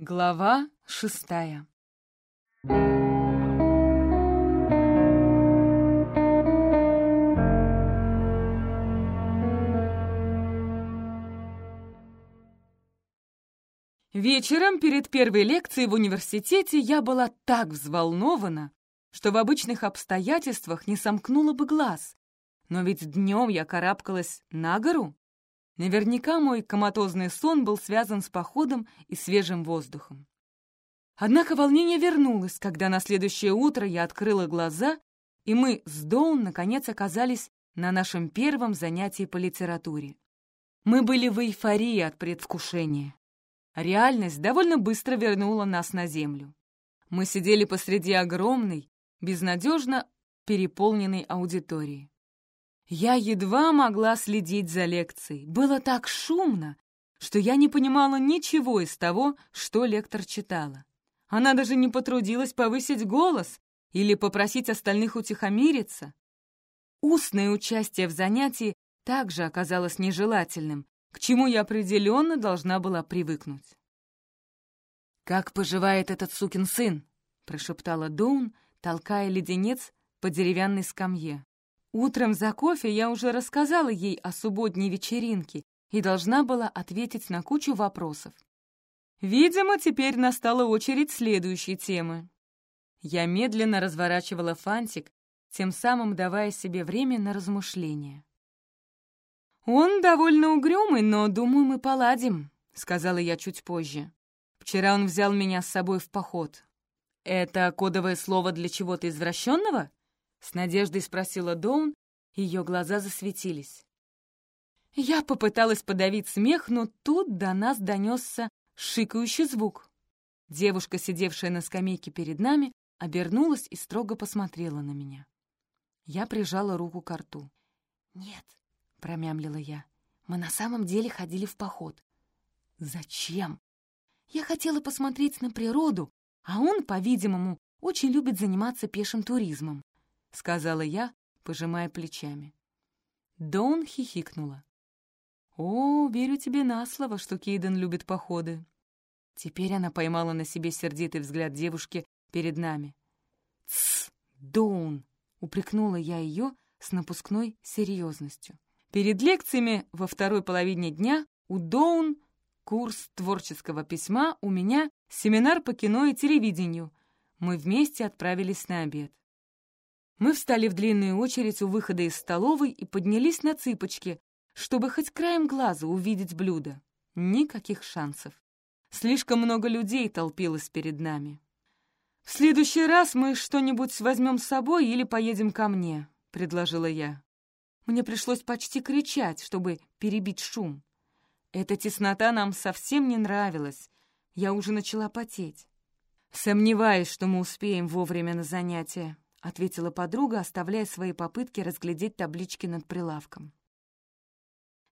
Глава шестая Вечером перед первой лекцией в университете я была так взволнована, что в обычных обстоятельствах не сомкнула бы глаз. Но ведь днем я карабкалась на гору. Наверняка мой коматозный сон был связан с походом и свежим воздухом. Однако волнение вернулось, когда на следующее утро я открыла глаза, и мы с Доун наконец оказались на нашем первом занятии по литературе. Мы были в эйфории от предвкушения. Реальность довольно быстро вернула нас на землю. Мы сидели посреди огромной, безнадежно переполненной аудитории. Я едва могла следить за лекцией. Было так шумно, что я не понимала ничего из того, что лектор читала. Она даже не потрудилась повысить голос или попросить остальных утихомириться. Устное участие в занятии также оказалось нежелательным, к чему я определенно должна была привыкнуть. «Как поживает этот сукин сын?» — прошептала Доун, толкая леденец по деревянной скамье. Утром за кофе я уже рассказала ей о субботней вечеринке и должна была ответить на кучу вопросов. Видимо, теперь настала очередь следующей темы. Я медленно разворачивала фантик, тем самым давая себе время на размышления. «Он довольно угрюмый, но, думаю, мы поладим», — сказала я чуть позже. «Вчера он взял меня с собой в поход». «Это кодовое слово для чего-то извращенного?» — с надеждой спросила Доун, ее глаза засветились. Я попыталась подавить смех, но тут до нас донесся шикающий звук. Девушка, сидевшая на скамейке перед нами, обернулась и строго посмотрела на меня. Я прижала руку к рту. «Нет», — промямлила я. «Мы на самом деле ходили в поход». «Зачем?» «Я хотела посмотреть на природу, а он, по-видимому, очень любит заниматься пешим туризмом», — сказала я, пожимая плечами. Дон хихикнула. «О, верю тебе на слово, что Кейден любит походы». Теперь она поймала на себе сердитый взгляд девушки перед нами. «Тсс, Доун!» — упрекнула я ее с напускной серьезностью. Перед лекциями во второй половине дня у Доун курс творческого письма, у меня семинар по кино и телевидению. Мы вместе отправились на обед. Мы встали в длинную очередь у выхода из столовой и поднялись на цыпочки, чтобы хоть краем глаза увидеть блюдо. Никаких шансов. Слишком много людей толпилось перед нами. «В следующий раз мы что-нибудь возьмем с собой или поедем ко мне», — предложила я. Мне пришлось почти кричать, чтобы перебить шум. Эта теснота нам совсем не нравилась. Я уже начала потеть. «Сомневаюсь, что мы успеем вовремя на занятия», — ответила подруга, оставляя свои попытки разглядеть таблички над прилавком.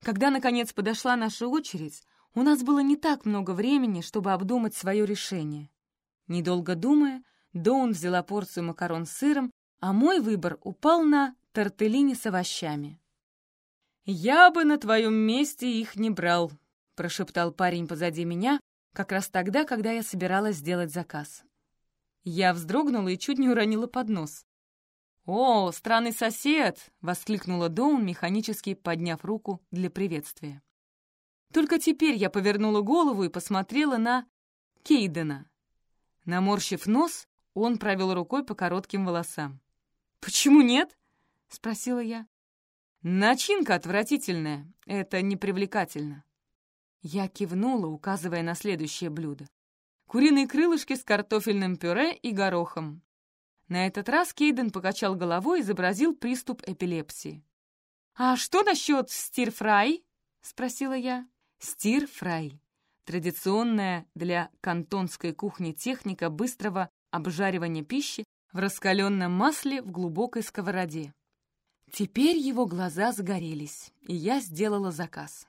Когда, наконец, подошла наша очередь, у нас было не так много времени, чтобы обдумать свое решение. Недолго думая, Доун взяла порцию макарон с сыром, а мой выбор упал на тортеллини с овощами. «Я бы на твоем месте их не брал», — прошептал парень позади меня, как раз тогда, когда я собиралась сделать заказ. Я вздрогнула и чуть не уронила поднос. «О, странный сосед!» — воскликнула Доун, механически подняв руку для приветствия. Только теперь я повернула голову и посмотрела на Кейдена. Наморщив нос, он провел рукой по коротким волосам. «Почему нет?» — спросила я. «Начинка отвратительная. Это непривлекательно». Я кивнула, указывая на следующее блюдо. Куриные крылышки с картофельным пюре и горохом. На этот раз Кейден покачал головой и изобразил приступ эпилепсии. «А что насчет стир-фрай?» — спросила я. Стир-фрай — традиционная для кантонской кухни техника быстрого обжаривания пищи в раскаленном масле в глубокой сковороде. Теперь его глаза загорелись, и я сделала заказ.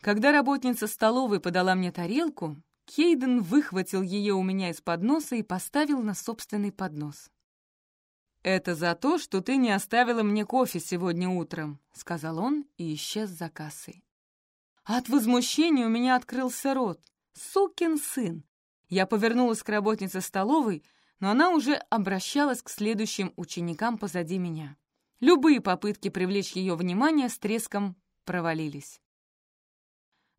Когда работница столовой подала мне тарелку, Кейден выхватил ее у меня из-под носа и поставил на собственный поднос. «Это за то, что ты не оставила мне кофе сегодня утром», — сказал он и исчез за кассой. От возмущения у меня открылся рот. Сукин сын! Я повернулась к работнице столовой, но она уже обращалась к следующим ученикам позади меня. Любые попытки привлечь ее внимание с треском провалились.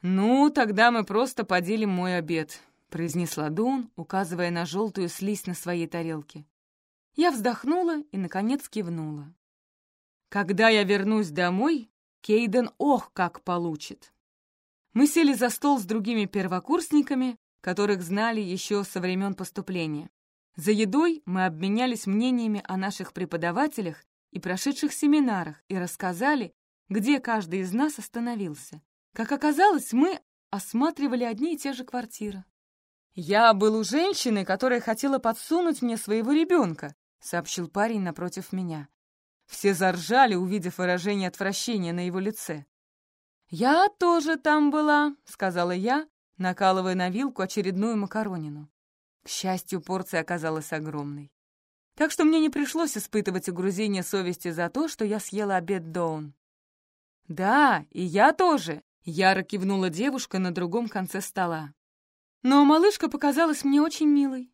«Ну, тогда мы просто поделим мой обед», — произнесла Дун, указывая на желтую слизь на своей тарелке. Я вздохнула и, наконец, кивнула. «Когда я вернусь домой, Кейден ох как получит!» Мы сели за стол с другими первокурсниками, которых знали еще со времен поступления. За едой мы обменялись мнениями о наших преподавателях и прошедших семинарах и рассказали, где каждый из нас остановился. Как оказалось, мы осматривали одни и те же квартиры. «Я был у женщины, которая хотела подсунуть мне своего ребенка», сообщил парень напротив меня. Все заржали, увидев выражение отвращения на его лице. «Я тоже там была», — сказала я, накалывая на вилку очередную макаронину. К счастью, порция оказалась огромной. Так что мне не пришлось испытывать угрузение совести за то, что я съела обед Доун. «Да, и я тоже», Яро кивнула девушка на другом конце стола. Но малышка показалась мне очень милой.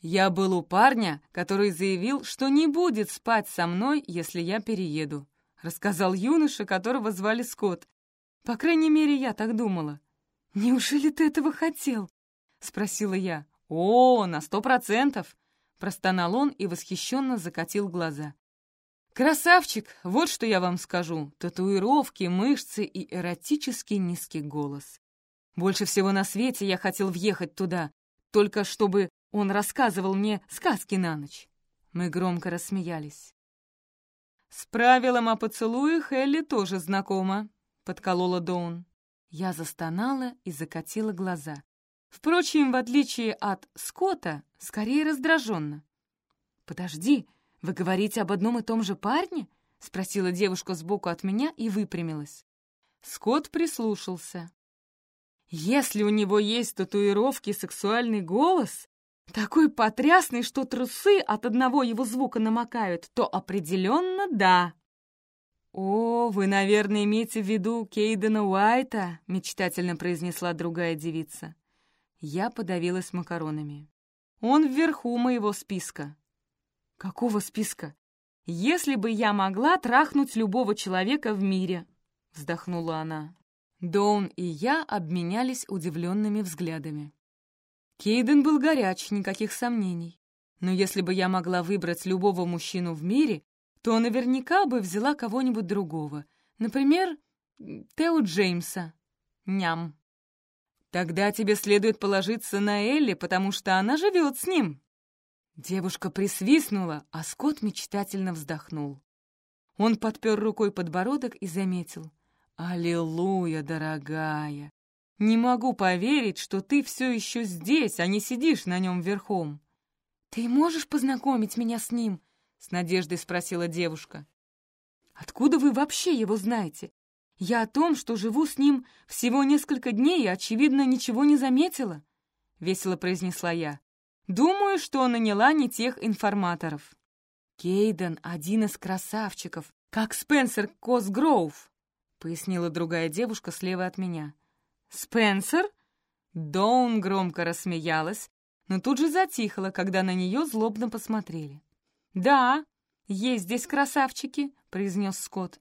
Я был у парня, который заявил, что не будет спать со мной, если я перееду, рассказал юноша, которого звали Скотт. По крайней мере, я так думала. «Неужели ты этого хотел?» — спросила я. «О, на сто процентов!» — простонал он и восхищенно закатил глаза. Красавчик, вот что я вам скажу. Татуировки, мышцы и эротический низкий голос. Больше всего на свете я хотел въехать туда, только чтобы он рассказывал мне сказки на ночь. Мы громко рассмеялись. «С правилом о поцелуях Элли тоже знакома», — подколола Доун. Я застонала и закатила глаза. Впрочем, в отличие от Скотта, скорее раздраженно. «Подожди», «Вы говорите об одном и том же парне?» — спросила девушка сбоку от меня и выпрямилась. Скотт прислушался. «Если у него есть татуировки и сексуальный голос, такой потрясный, что трусы от одного его звука намокают, то определенно да». «О, вы, наверное, имеете в виду Кейдена Уайта», — мечтательно произнесла другая девица. Я подавилась макаронами. «Он вверху моего списка. «Какого списка? Если бы я могла трахнуть любого человека в мире!» — вздохнула она. Доун и я обменялись удивленными взглядами. Кейден был горяч, никаких сомнений. Но если бы я могла выбрать любого мужчину в мире, то наверняка бы взяла кого-нибудь другого. Например, Тео Джеймса. Ням. Тогда тебе следует положиться на Элли, потому что она живет с ним. Девушка присвистнула, а Скотт мечтательно вздохнул. Он подпер рукой подбородок и заметил. «Аллилуйя, дорогая! Не могу поверить, что ты все еще здесь, а не сидишь на нем верхом!» «Ты можешь познакомить меня с ним?» — с надеждой спросила девушка. «Откуда вы вообще его знаете? Я о том, что живу с ним всего несколько дней и, очевидно, ничего не заметила», — весело произнесла я. Думаю, что наняла не тех информаторов. Кейден — один из красавчиков, как Спенсер Косгроув, пояснила другая девушка слева от меня. Спенсер? Доун громко рассмеялась, но тут же затихла, когда на нее злобно посмотрели. «Да, есть здесь красавчики», — произнес Скотт.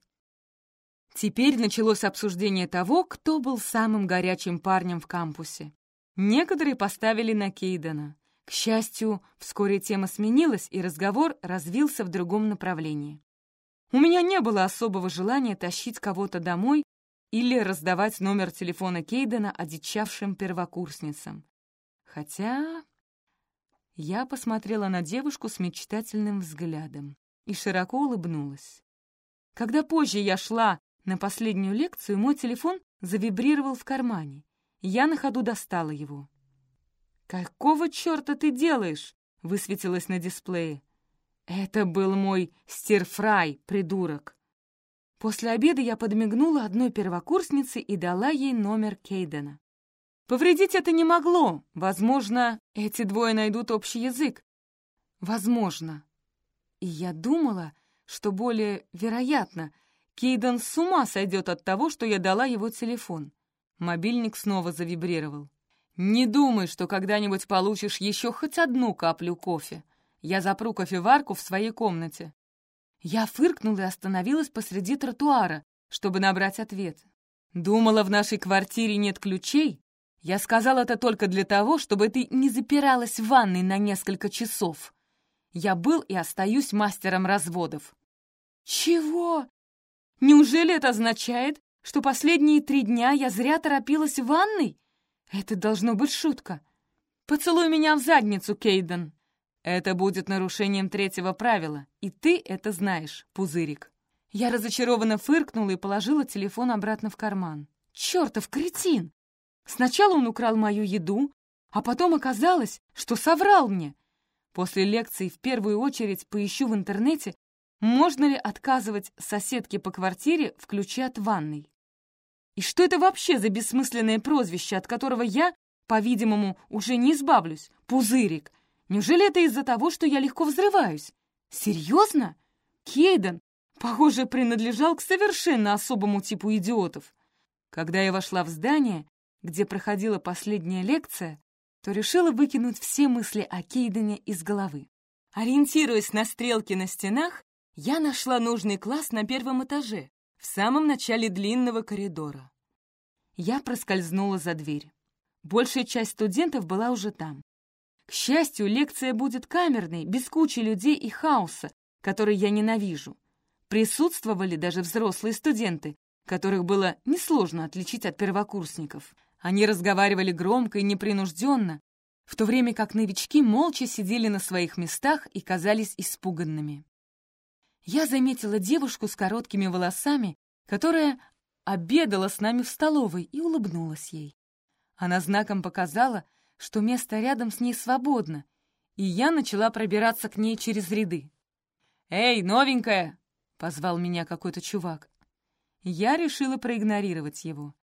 Теперь началось обсуждение того, кто был самым горячим парнем в кампусе. Некоторые поставили на Кейдена. К счастью, вскоре тема сменилась, и разговор развился в другом направлении. У меня не было особого желания тащить кого-то домой или раздавать номер телефона Кейдена одичавшим первокурсницам. Хотя я посмотрела на девушку с мечтательным взглядом и широко улыбнулась. Когда позже я шла на последнюю лекцию, мой телефон завибрировал в кармане. Я на ходу достала его. «Какого черта ты делаешь?» — высветилось на дисплее. «Это был мой стирфрай, придурок!» После обеда я подмигнула одной первокурснице и дала ей номер Кейдена. Повредить это не могло. Возможно, эти двое найдут общий язык. Возможно. И я думала, что более вероятно, Кейден с ума сойдет от того, что я дала его телефон. Мобильник снова завибрировал. «Не думай, что когда-нибудь получишь еще хоть одну каплю кофе. Я запру кофеварку в своей комнате». Я фыркнула и остановилась посреди тротуара, чтобы набрать ответ. «Думала, в нашей квартире нет ключей? Я сказал это только для того, чтобы ты не запиралась в ванной на несколько часов. Я был и остаюсь мастером разводов». «Чего? Неужели это означает, что последние три дня я зря торопилась в ванной? Это должно быть шутка. Поцелуй меня в задницу, Кейден. Это будет нарушением третьего правила, и ты это знаешь, пузырик. Я разочарованно фыркнула и положила телефон обратно в карман. Чёртов кретин! Сначала он украл мою еду, а потом оказалось, что соврал мне. После лекции в первую очередь поищу в интернете, можно ли отказывать соседке по квартире в ключе от ванной. И что это вообще за бессмысленное прозвище, от которого я, по-видимому, уже не избавлюсь? Пузырик. Неужели это из-за того, что я легко взрываюсь? Серьезно? Кейден, похоже, принадлежал к совершенно особому типу идиотов. Когда я вошла в здание, где проходила последняя лекция, то решила выкинуть все мысли о Кейдене из головы. Ориентируясь на стрелки на стенах, я нашла нужный класс на первом этаже, самом начале длинного коридора. Я проскользнула за дверь. Большая часть студентов была уже там. К счастью, лекция будет камерной, без кучи людей и хаоса, который я ненавижу. Присутствовали даже взрослые студенты, которых было несложно отличить от первокурсников. Они разговаривали громко и непринужденно, в то время как новички молча сидели на своих местах и казались испуганными я заметила девушку с короткими волосами, которая обедала с нами в столовой и улыбнулась ей. Она знаком показала, что место рядом с ней свободно, и я начала пробираться к ней через ряды. «Эй, новенькая!» — позвал меня какой-то чувак. Я решила проигнорировать его.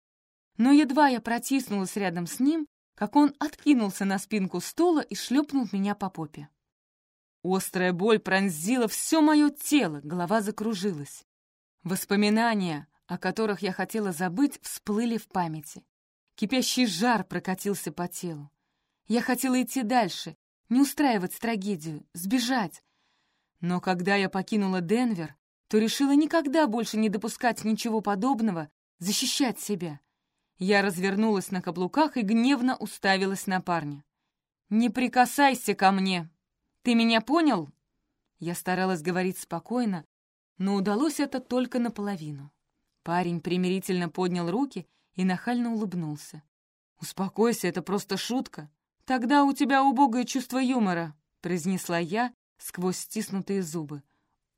Но едва я протиснулась рядом с ним, как он откинулся на спинку стула и шлепнул меня по попе. Острая боль пронзила все мое тело, голова закружилась. Воспоминания, о которых я хотела забыть, всплыли в памяти. Кипящий жар прокатился по телу. Я хотела идти дальше, не устраивать трагедию, сбежать. Но когда я покинула Денвер, то решила никогда больше не допускать ничего подобного, защищать себя. Я развернулась на каблуках и гневно уставилась на парня. «Не прикасайся ко мне!» Ты меня понял?» Я старалась говорить спокойно, но удалось это только наполовину. Парень примирительно поднял руки и нахально улыбнулся. «Успокойся, это просто шутка. Тогда у тебя убогое чувство юмора», — произнесла я сквозь стиснутые зубы.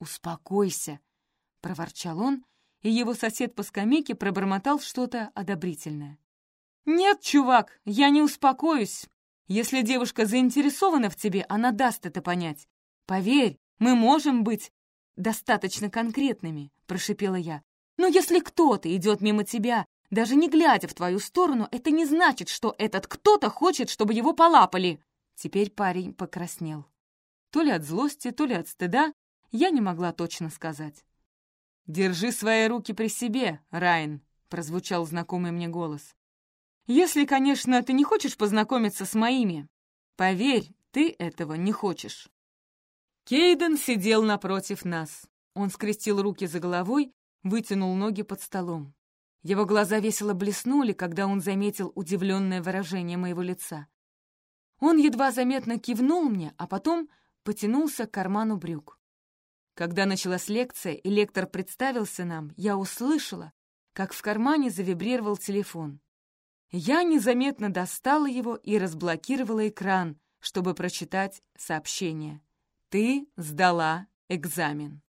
«Успокойся», — проворчал он, и его сосед по скамейке пробормотал что-то одобрительное. «Нет, чувак, я не успокоюсь. Если девушка заинтересована в тебе, она даст это понять. Поверь, мы можем быть достаточно конкретными», — прошипела я. «Но если кто-то идет мимо тебя, даже не глядя в твою сторону, это не значит, что этот кто-то хочет, чтобы его полапали». Теперь парень покраснел. То ли от злости, то ли от стыда, я не могла точно сказать. «Держи свои руки при себе, Райан», — прозвучал знакомый мне голос. Если, конечно, ты не хочешь познакомиться с моими. Поверь, ты этого не хочешь». Кейден сидел напротив нас. Он скрестил руки за головой, вытянул ноги под столом. Его глаза весело блеснули, когда он заметил удивленное выражение моего лица. Он едва заметно кивнул мне, а потом потянулся к карману брюк. Когда началась лекция и лектор представился нам, я услышала, как в кармане завибрировал телефон. Я незаметно достала его и разблокировала экран, чтобы прочитать сообщение. «Ты сдала экзамен».